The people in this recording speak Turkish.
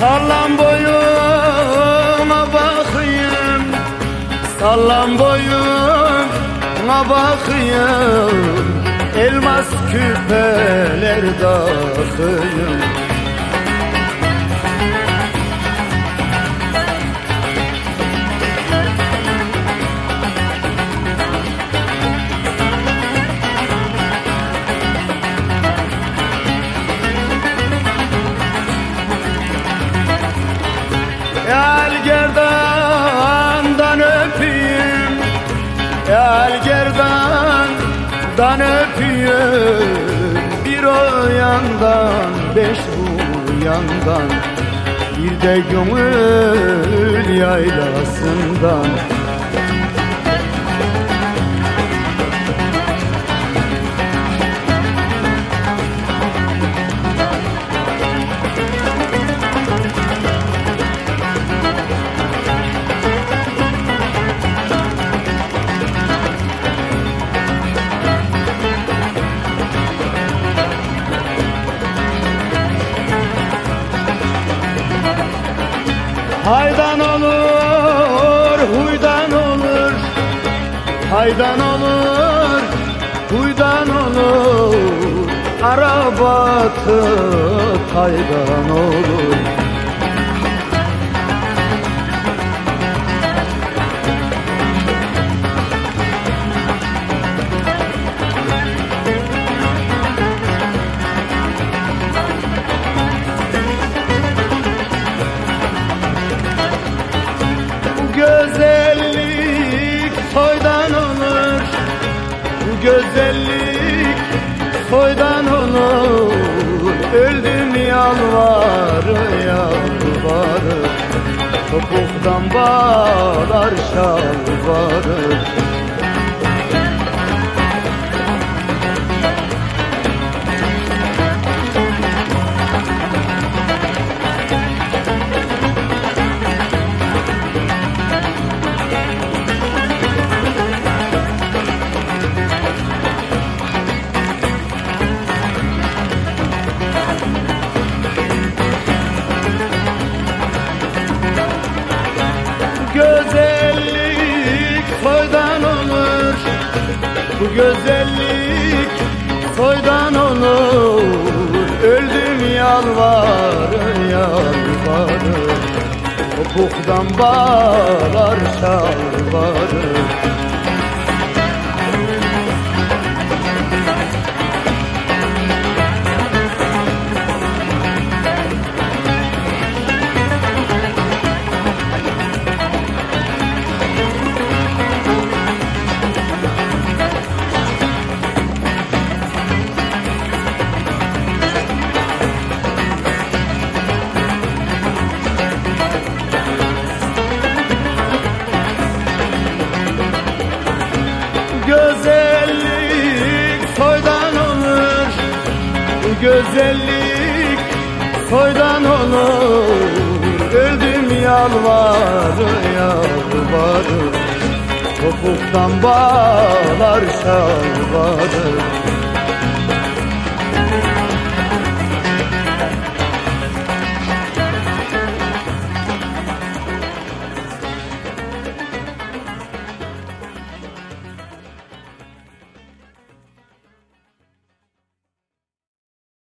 Sallan boyuna bakayım. Sallan boyuna bakayım. Elmas küpeler takayım El gerdandan öpeyim. El gerdandan öpeyim. Bir o yandan beş bu yandan. Bir de gönül yaylasından Haydan olur, huydan olur. Haydan olur, huydan olur. Arabatı haydan olur güzellik soydan olur. Bu güzellik soydan olur. Öldüm yalvarı yalvarı. Topuktan bağlar şalvarı Bu güzellik soydan olur Öldüm yalvarı yalvarı Topuktan bağlar Bu güzellik soydan olur. Öldüm yalvarı yalvarı Topuktan bağlar şalvarı